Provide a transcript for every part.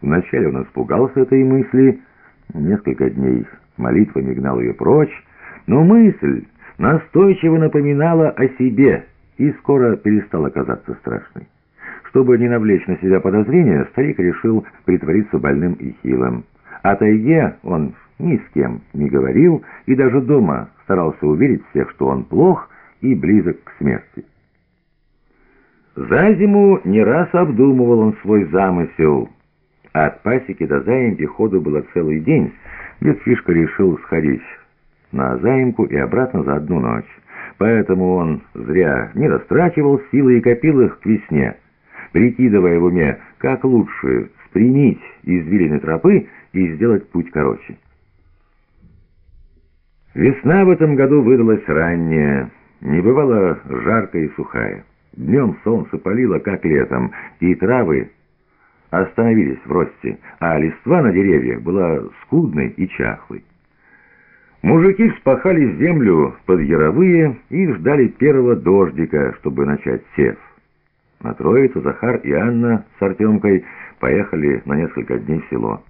Вначале он испугался этой мысли, несколько дней молитвами гнал ее прочь, но мысль настойчиво напоминала о себе и скоро перестала казаться страшной. Чтобы не навлечь на себя подозрения, старик решил притвориться больным и хилым. О тайге он ни с кем не говорил и даже дома старался уверить всех, что он плох и близок к смерти. За зиму не раз обдумывал он свой замысел. От пасеки до заимки ходу было целый день. Дед Фишка решил сходить на заимку и обратно за одну ночь. Поэтому он зря не растрачивал силы и копил их к весне, прикидывая в уме, как лучше спрямить извилины тропы и сделать путь короче. Весна в этом году выдалась ранняя, не бывало жаркая и сухая. Днем солнце палило, как летом, и травы остановились в росте, а листва на деревьях была скудной и чахлой. Мужики вспахали землю под яровые и ждали первого дождика, чтобы начать сев. На троицу Захар и Анна с Артемкой поехали на несколько дней в село.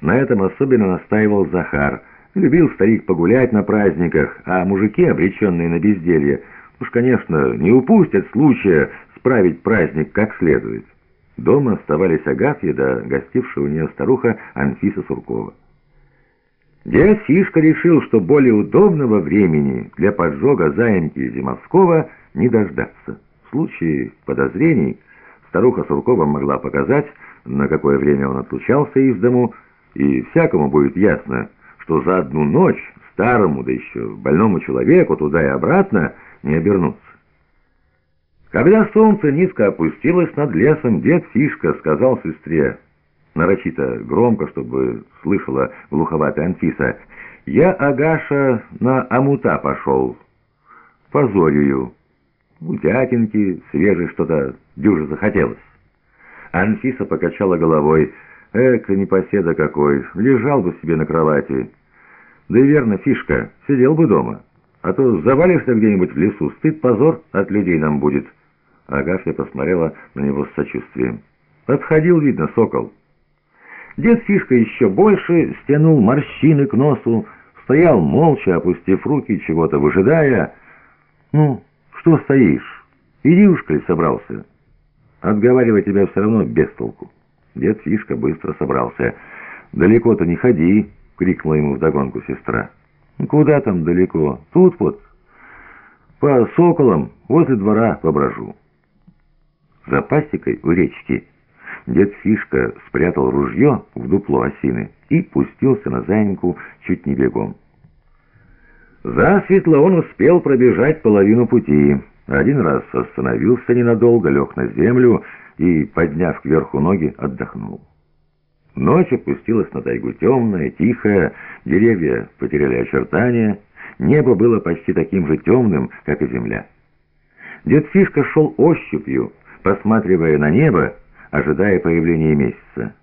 На этом особенно настаивал Захар. Любил старик погулять на праздниках, а мужики, обреченные на безделье, уж, конечно, не упустят случая справить праздник как следует. Дома оставались Агафья да гостившая у нее старуха Анфиса Суркова. Дед Фишка решил, что более удобного времени для поджога заимки Зимовского не дождаться. В случае подозрений старуха Суркова могла показать, на какое время он отлучался из дому, и всякому будет ясно, что за одну ночь старому, да еще больному человеку туда и обратно не обернуться. Когда солнце низко опустилось над лесом, дед Фишка сказал сестре, нарочито громко, чтобы слышала глуховатая Анфиса, «Я, Агаша, на амута пошел, позорюю. Утятинки, свежее что-то дюже захотелось». Анфиса покачала головой, «Эк, непоседа какой, лежал бы себе на кровати. Да и верно, Фишка, сидел бы дома, а то завалишься где-нибудь в лесу, стыд, позор от людей нам будет». Агафья посмотрела на него с сочувствием. «Подходил, видно, сокол». Дед Фишка еще больше стянул морщины к носу, стоял молча, опустив руки, чего-то выжидая. «Ну, что стоишь? Иди уж, коль собрался. Отговаривать тебя все равно без толку». Дед Фишка быстро собрался. «Далеко-то не ходи!» — крикнула ему вдогонку сестра. «Куда там далеко? Тут вот, по соколам, возле двора поброжу». За пасекой у речки дед Фишка спрятал ружье в дупло осины и пустился на заимку чуть не бегом. Засветло он успел пробежать половину пути. Один раз остановился ненадолго, лег на землю и, подняв кверху ноги, отдохнул. Ночь опустилась на тайгу темная, тихая, деревья потеряли очертания, небо было почти таким же темным, как и земля. Дед Фишка шел ощупью, посматривая на небо, ожидая появления месяца.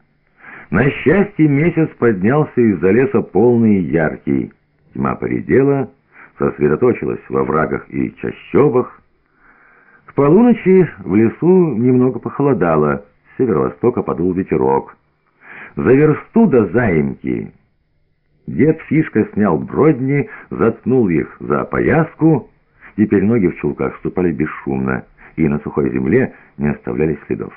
На счастье, месяц поднялся из-за леса полный и яркий. Тьма поредела, сосредоточилась во врагах и чащобах. К полуночи в лесу немного похолодало, с северо-востока подул ветерок. За версту до заимки дед Фишка снял бродни, заткнул их за пояску, теперь ноги в чулках ступали бесшумно и на сухой земле не оставляли следов.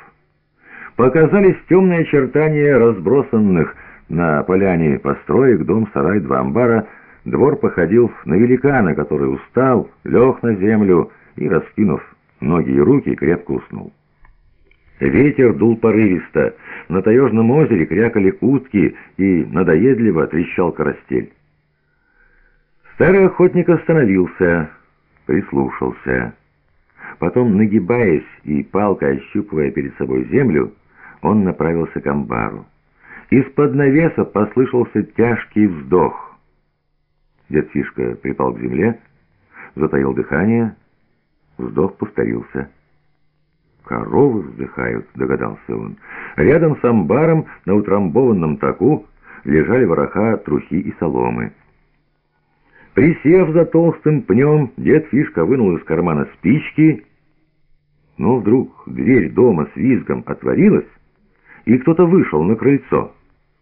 Показались темные очертания разбросанных на поляне построек, дом, сарай, два амбара. Двор походил на великана, который устал, лег на землю и, раскинув ноги и руки, крепко уснул. Ветер дул порывисто, на таежном озере крякали утки и надоедливо трещал карастель. Старый охотник остановился, прислушался. Потом, нагибаясь и палкой ощупывая перед собой землю, он направился к амбару. Из-под навеса послышался тяжкий вздох. Дед Фишка припал к земле, затаил дыхание, вздох повторился. «Коровы вздыхают», — догадался он. Рядом с амбаром на утрамбованном таку лежали вороха трухи и соломы. Присев за толстым пнем, дед Фишка вынул из кармана спички, но вдруг дверь дома с визгом отворилась, и кто-то вышел на крыльцо.